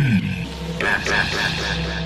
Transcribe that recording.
Blast.